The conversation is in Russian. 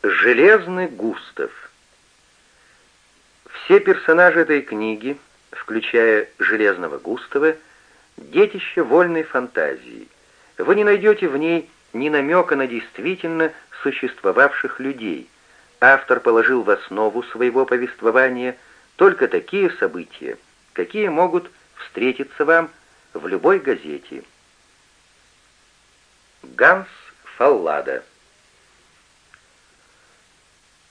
Железный Густав Все персонажи этой книги, включая Железного Густава, детище вольной фантазии. Вы не найдете в ней ни намека на действительно существовавших людей. Автор положил в основу своего повествования только такие события, какие могут встретиться вам в любой газете. Ганс Фаллада